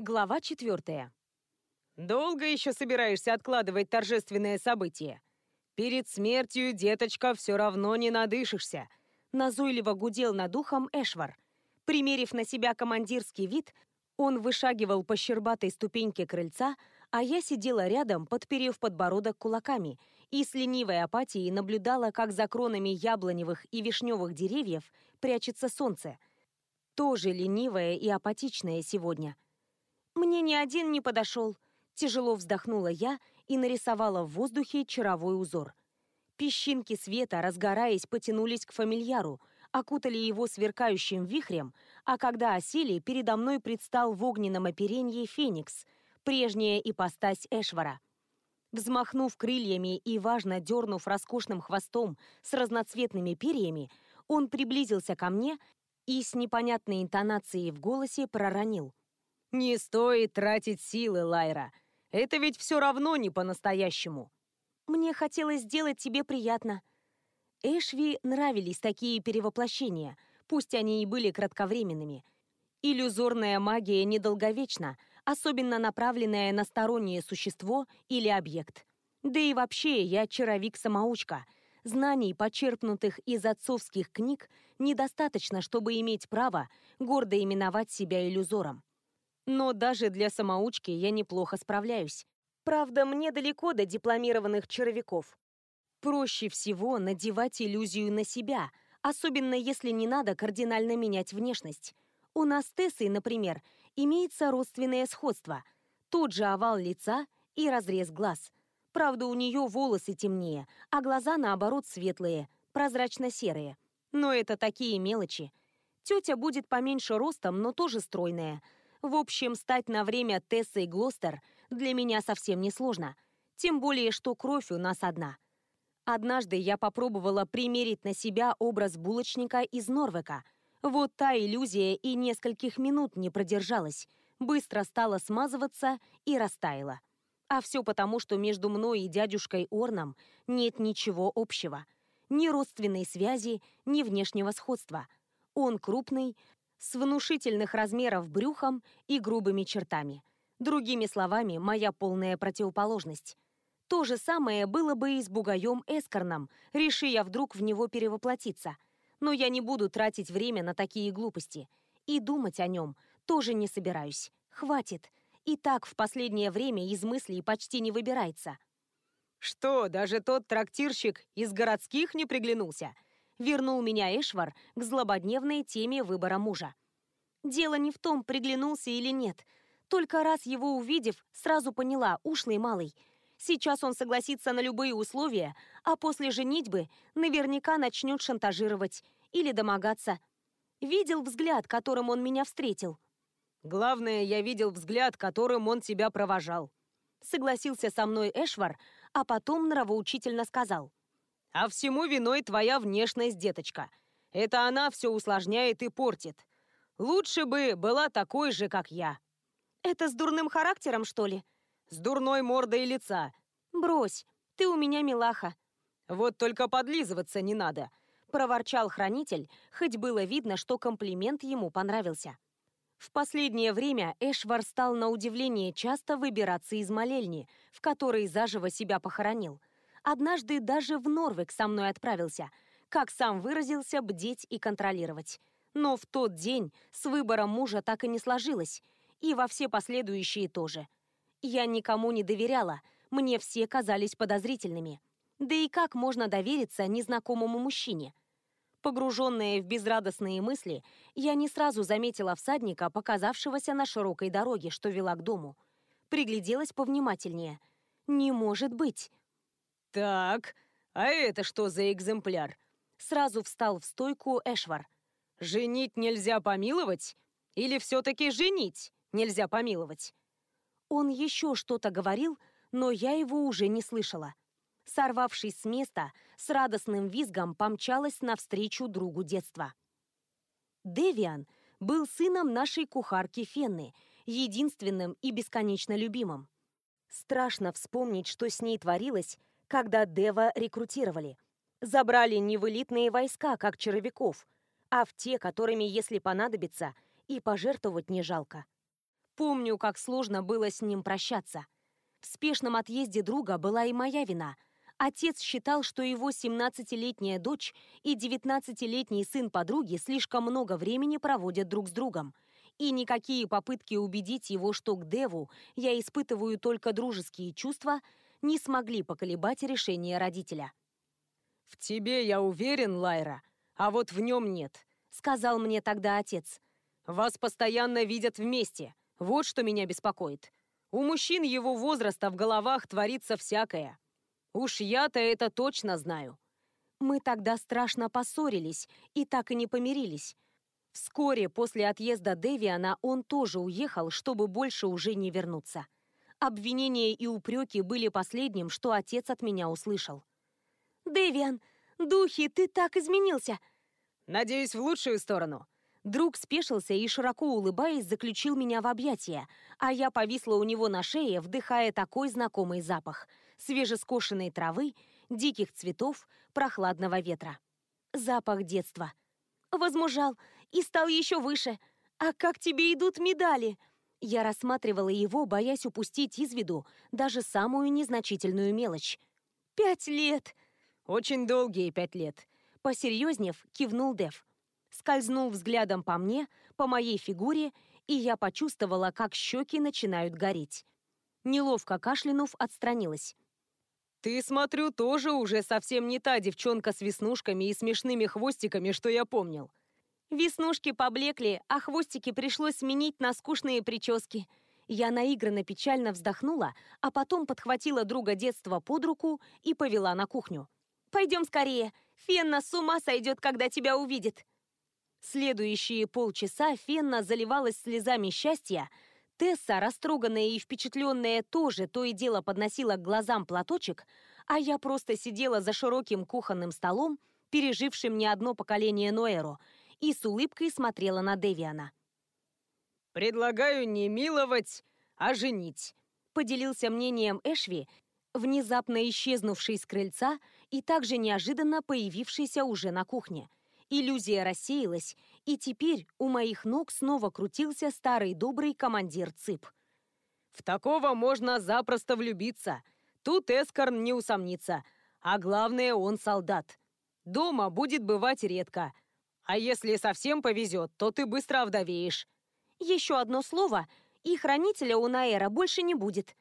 Глава четвертая. «Долго еще собираешься откладывать торжественное событие? Перед смертью, деточка, все равно не надышишься!» Назойливо гудел над ухом Эшвар. Примерив на себя командирский вид, он вышагивал по щербатой ступеньке крыльца, а я сидела рядом, подперев подбородок кулаками, и с ленивой апатией наблюдала, как за кронами яблоневых и вишневых деревьев прячется солнце. Тоже ленивое и апатичное сегодня. Мне ни один не подошел. Тяжело вздохнула я и нарисовала в воздухе чаровой узор. Песчинки света, разгораясь, потянулись к фамильяру, окутали его сверкающим вихрем, а когда осели, передо мной предстал в огненном оперенье Феникс, прежняя ипостась Эшвара. Взмахнув крыльями и, важно дернув роскошным хвостом с разноцветными перьями, он приблизился ко мне и с непонятной интонацией в голосе проронил. «Не стоит тратить силы, Лайра. Это ведь все равно не по-настоящему». «Мне хотелось сделать тебе приятно». Эшви нравились такие перевоплощения, пусть они и были кратковременными. Иллюзорная магия недолговечна, особенно направленная на стороннее существо или объект. Да и вообще я чаровик-самоучка. Знаний, почерпнутых из отцовских книг, недостаточно, чтобы иметь право гордо именовать себя иллюзором. Но даже для самоучки я неплохо справляюсь. Правда, мне далеко до дипломированных чаровиков. Проще всего надевать иллюзию на себя, особенно если не надо кардинально менять внешность. У нас с например, имеется родственное сходство. Тот же овал лица и разрез глаз. Правда, у нее волосы темнее, а глаза, наоборот, светлые, прозрачно-серые. Но это такие мелочи. Тетя будет поменьше ростом, но тоже стройная. В общем, стать на время Тессой Глостер для меня совсем не сложно. Тем более, что кровь у нас одна. Однажды я попробовала примерить на себя образ булочника из Норвека – вот та иллюзия и нескольких минут не продержалась, быстро стала смазываться и растаяла. А все потому, что между мной и дядюшкой Орном нет ничего общего. Ни родственной связи, ни внешнего сходства. Он крупный, с внушительных размеров брюхом и грубыми чертами. Другими словами, моя полная противоположность. То же самое было бы и с бугаем Эскорном, реши я вдруг в него перевоплотиться – но я не буду тратить время на такие глупости. И думать о нем тоже не собираюсь. Хватит. И так в последнее время из мыслей почти не выбирается. «Что, даже тот трактирщик из городских не приглянулся?» Вернул меня Эшвар к злободневной теме выбора мужа. Дело не в том, приглянулся или нет. Только раз его увидев, сразу поняла, ушлый малый. Сейчас он согласится на любые условия, а после женитьбы наверняка начнет шантажировать или домогаться. Видел взгляд, которым он меня встретил. «Главное, я видел взгляд, которым он тебя провожал», согласился со мной Эшвар, а потом нравоучительно сказал. «А всему виной твоя внешность, деточка. Это она все усложняет и портит. Лучше бы была такой же, как я». «Это с дурным характером, что ли?» С дурной мордой лица. Брось, ты у меня милаха. Вот только подлизываться не надо. Проворчал хранитель, хоть было видно, что комплимент ему понравился. В последнее время Эшвар стал на удивление часто выбираться из молельни, в которой заживо себя похоронил. Однажды даже в Норвег со мной отправился, как сам выразился, бдеть и контролировать. Но в тот день с выбором мужа так и не сложилось, и во все последующие тоже – я никому не доверяла, мне все казались подозрительными. Да и как можно довериться незнакомому мужчине? Погруженная в безрадостные мысли, я не сразу заметила всадника, показавшегося на широкой дороге, что вела к дому. Пригляделась повнимательнее. «Не может быть!» «Так, а это что за экземпляр?» Сразу встал в стойку Эшвар. «Женить нельзя помиловать? Или все-таки женить нельзя помиловать?» Он еще что-то говорил, но я его уже не слышала. Сорвавшись с места, с радостным визгом помчалась навстречу другу детства. Девиан был сыном нашей кухарки Фенны, единственным и бесконечно любимым. Страшно вспомнить, что с ней творилось, когда Дева рекрутировали. Забрали не в элитные войска, как чаровиков, а в те, которыми, если понадобится, и пожертвовать не жалко. Помню, как сложно было с ним прощаться. В спешном отъезде друга была и моя вина. Отец считал, что его 17-летняя дочь и 19-летний сын подруги слишком много времени проводят друг с другом. И никакие попытки убедить его, что к Деву я испытываю только дружеские чувства, не смогли поколебать решение родителя. «В тебе я уверен, Лайра, а вот в нем нет», — сказал мне тогда отец. «Вас постоянно видят вместе. Вот что меня беспокоит. У мужчин его возраста в головах творится всякое. Уж я-то это точно знаю. Мы тогда страшно поссорились и так и не помирились. Вскоре после отъезда Девиана он тоже уехал, чтобы больше уже не вернуться. Обвинения и упреки были последним, что отец от меня услышал. «Девиан, духи, ты так изменился!» «Надеюсь, в лучшую сторону», Друг спешился и, широко улыбаясь, заключил меня в объятия, а я повисла у него на шее, вдыхая такой знакомый запах свежескошенной травы, диких цветов, прохладного ветра. Запах детства. Возмужал и стал еще выше. А как тебе идут медали? Я рассматривала его, боясь упустить из виду даже самую незначительную мелочь. «Пять лет!» «Очень долгие пять лет», — посерьезнев кивнул Дев скользнул взглядом по мне, по моей фигуре, и я почувствовала, как щеки начинают гореть. Неловко кашлянув, отстранилась. «Ты, смотрю, тоже уже совсем не та девчонка с веснушками и смешными хвостиками, что я помнил». Веснушки поблекли, а хвостики пришлось сменить на скучные прически. Я наигранно печально вздохнула, а потом подхватила друга детства под руку и повела на кухню. «Пойдем скорее. Фенна с ума сойдет, когда тебя увидит». Следующие полчаса Фенна заливалась слезами счастья. Тесса, растроганная и впечатленная, тоже то и дело подносила к глазам платочек, а я просто сидела за широким кухонным столом, пережившим не одно поколение Ноэро, и с улыбкой смотрела на Девиана. «Предлагаю не миловать, а женить», — поделился мнением Эшви, внезапно исчезнувший с крыльца и также неожиданно появившийся уже на кухне — Иллюзия рассеялась, и теперь у моих ног снова крутился старый добрый командир ЦИП. «В такого можно запросто влюбиться. Тут Эскорн не усомнится. А главное, он солдат. Дома будет бывать редко. А если совсем повезет, то ты быстро овдовеешь». «Еще одно слово, и хранителя у Наэра больше не будет».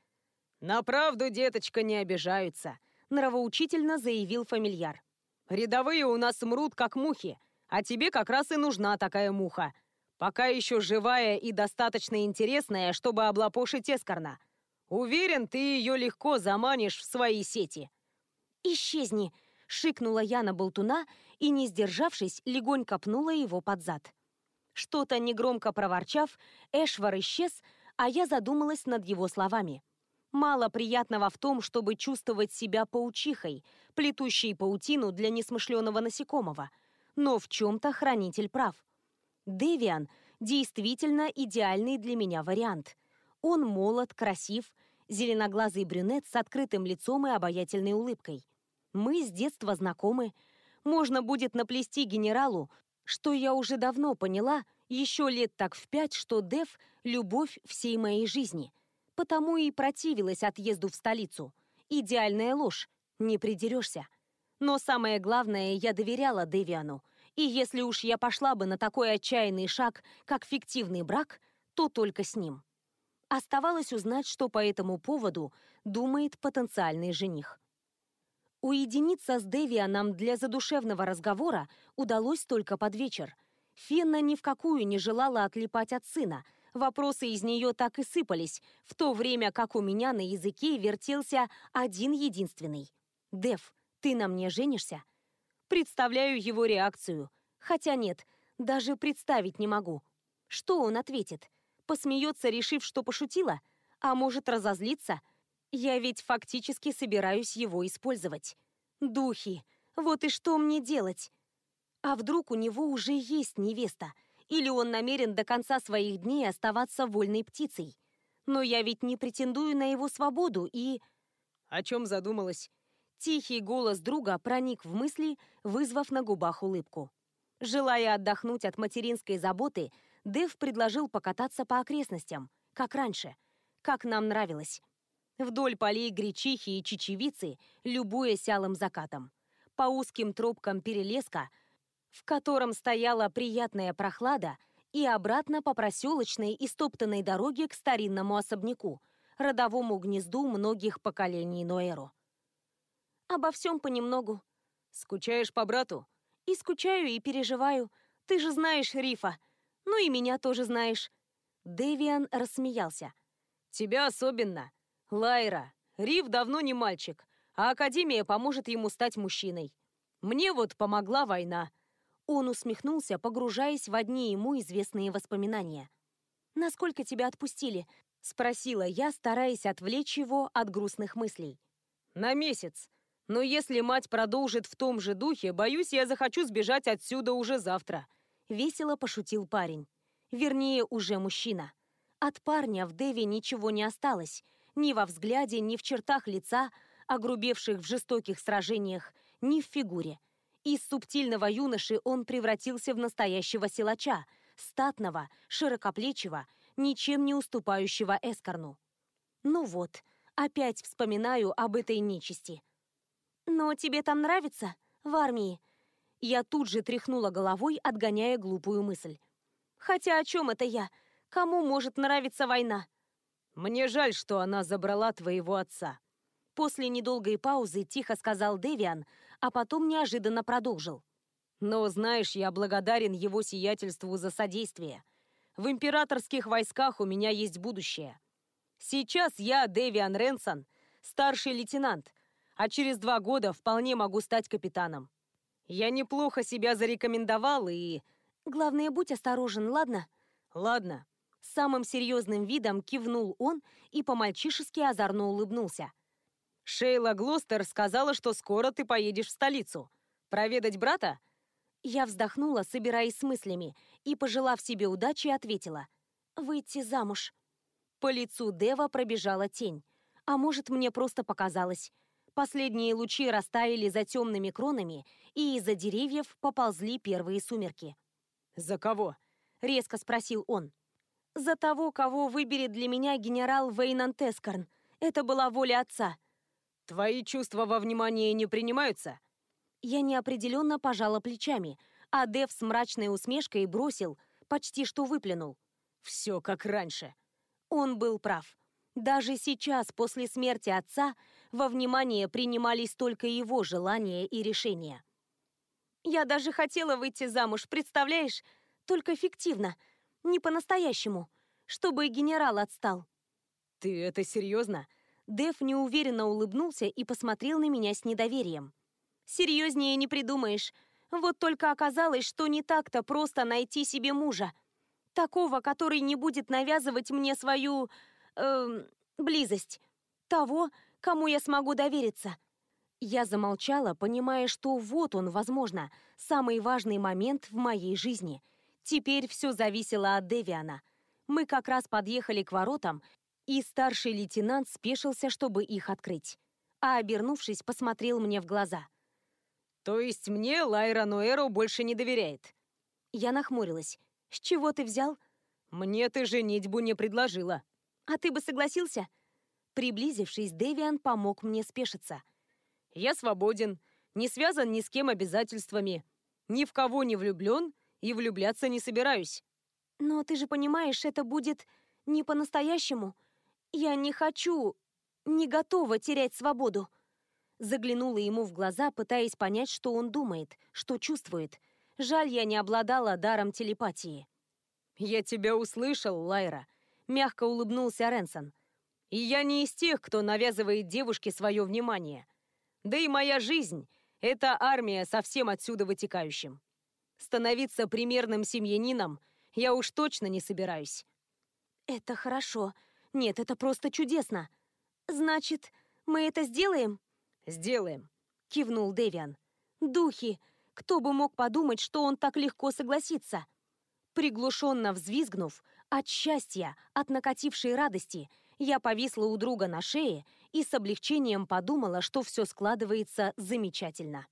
«На правду, деточка, не обижаются», — нравоучительно заявил фамильяр. Рядовые у нас мрут, как мухи, а тебе как раз и нужна такая муха. Пока еще живая и достаточно интересная, чтобы облапошить Эскорна. Уверен, ты ее легко заманишь в свои сети». «Исчезни!» — шикнула я на болтуна и, не сдержавшись, легонько пнула его под зад. Что-то негромко проворчав, Эшвар исчез, а я задумалась над его словами. Мало приятного в том, чтобы чувствовать себя паучихой, плетущей паутину для несмышленого насекомого. Но в чем-то хранитель прав. Девиан действительно идеальный для меня вариант. Он молод, красив, зеленоглазый брюнет с открытым лицом и обаятельной улыбкой. Мы с детства знакомы. Можно будет наплести генералу, что я уже давно поняла, еще лет так в пять, что Дев — любовь всей моей жизни — Потому и противилась отъезду в столицу. Идеальная ложь, не придерешься. Но самое главное, я доверяла Девиану. И если уж я пошла бы на такой отчаянный шаг, как фиктивный брак, то только с ним. Оставалось узнать, что по этому поводу думает потенциальный жених. Уединиться с Девианом для задушевного разговора удалось только под вечер. Фенна ни в какую не желала отлипать от сына – Вопросы из нее так и сыпались, в то время как у меня на языке вертелся один единственный. «Дев, ты на мне женишься?» Представляю его реакцию. Хотя нет, даже представить не могу. Что он ответит? Посмеется, решив, что пошутила? А может, разозлиться? Я ведь фактически собираюсь его использовать. Духи, вот и что мне делать? А вдруг у него уже есть невеста? или он намерен до конца своих дней оставаться вольной птицей. Но я ведь не претендую на его свободу и... О чем задумалась? Тихий голос друга проник в мысли, вызвав на губах улыбку. Желая отдохнуть от материнской заботы, Дэв предложил покататься по окрестностям, как раньше, как нам нравилось. Вдоль полей гречихи и чечевицы, любуясь алым закатом. По узким тропкам перелеска, в котором стояла приятная прохлада, и обратно по проселочной и стоптанной дороге к старинному особняку, родовому гнезду многих поколений Ноэру. Обо всем понемногу. Скучаешь по брату? И скучаю, и переживаю. Ты же знаешь Рифа. Ну и меня тоже знаешь. Дэвиан рассмеялся. Тебя особенно. Лайра, Риф давно не мальчик, а Академия поможет ему стать мужчиной. Мне вот помогла война. Он усмехнулся, погружаясь в одни ему известные воспоминания. «Насколько тебя отпустили?» — спросила я, стараясь отвлечь его от грустных мыслей. «На месяц. Но если мать продолжит в том же духе, боюсь, я захочу сбежать отсюда уже завтра», — весело пошутил парень. Вернее, уже мужчина. От парня в Деве ничего не осталось. Ни во взгляде, ни в чертах лица, огрубевших в жестоких сражениях, ни в фигуре. Из субтильного юноши он превратился в настоящего силача, статного, широкоплечего, ничем не уступающего Эскорну. Ну вот, опять вспоминаю об этой нечисти. «Но тебе там нравится? В армии?» Я тут же тряхнула головой, отгоняя глупую мысль. «Хотя о чем это я? Кому может нравиться война?» «Мне жаль, что она забрала твоего отца». После недолгой паузы тихо сказал Девиан, а потом неожиданно продолжил. «Но, знаешь, я благодарен его сиятельству за содействие. В императорских войсках у меня есть будущее. Сейчас я, Дэвиан Ренсон, старший лейтенант, а через два года вполне могу стать капитаном. Я неплохо себя зарекомендовал и... Главное, будь осторожен, ладно? Ладно. С самым серьезным видом кивнул он и по-мальчишески озорно улыбнулся. Шейла Глостер сказала, что скоро ты поедешь в столицу. Проведать брата? Я вздохнула, собираясь с мыслями, и, пожелав себе удачи, ответила. «Выйти замуж». По лицу Дева пробежала тень. А может, мне просто показалось. Последние лучи растаяли за темными кронами, и из-за деревьев поползли первые сумерки. «За кого?» — резко спросил он. «За того, кого выберет для меня генерал Вейнан Тескарн. Это была воля отца. Твои чувства во внимание не принимаются? Я неопределенно пожала плечами, а Дев с мрачной усмешкой бросил, почти что выплюнул. Все как раньше. Он был прав. Даже сейчас, после смерти отца, во внимание принимались только его желания и решения. Я даже хотела выйти замуж, представляешь? Только фиктивно, не по-настоящему, чтобы генерал отстал. Ты это серьезно? Дэв неуверенно улыбнулся и посмотрел на меня с недоверием. «Серьезнее не придумаешь. Вот только оказалось, что не так-то просто найти себе мужа. Такого, который не будет навязывать мне свою... Э, близость. Того, кому я смогу довериться». Я замолчала, понимая, что вот он, возможно, самый важный момент в моей жизни. Теперь все зависело от Девиана. Мы как раз подъехали к воротам, и старший лейтенант спешился, чтобы их открыть. А обернувшись, посмотрел мне в глаза. «То есть мне Лайра Ноэро больше не доверяет?» Я нахмурилась. «С чего ты взял?» «Мне ты женитьбу не предложила». «А ты бы согласился?» Приблизившись, Дэвиан помог мне спешиться. «Я свободен, не связан ни с кем обязательствами, ни в кого не влюблен и влюбляться не собираюсь». «Но ты же понимаешь, это будет не по-настоящему. «Я не хочу, не готова терять свободу». Заглянула ему в глаза, пытаясь понять, что он думает, что чувствует. Жаль, я не обладала даром телепатии. «Я тебя услышал, Лайра», — мягко улыбнулся Ренсон. «И я не из тех, кто навязывает девушке свое внимание. Да и моя жизнь — это армия со всем отсюда вытекающим. Становиться примерным семьянином я уж точно не собираюсь». «Это хорошо», нет, это просто чудесно. Значит, мы это сделаем? Сделаем, кивнул Девиан. Духи! Кто бы мог подумать, что он так легко согласится? Приглушенно взвизгнув, от счастья, от накатившей радости, я повисла у друга на шее и с облегчением подумала, что все складывается замечательно.